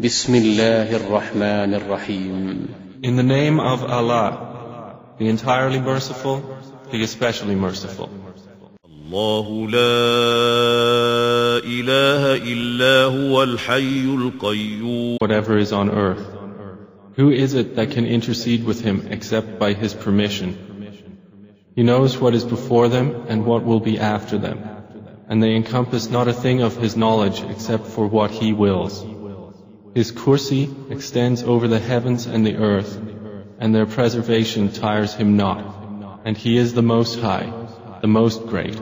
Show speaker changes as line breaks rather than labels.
بسم الله الرحمن الرحيم
In the name of Allah, the entirely merciful, the especially merciful.
الله لا إله إلا هو الحي القيوم
Whatever is on earth. Who is it that can intercede with him except by his permission? He knows what is before them and what will be after them. And they encompass not a thing of his knowledge except for what he wills. His kursi extends over the heavens and the earth, and their preservation tires him not. And he is the most high, the most great.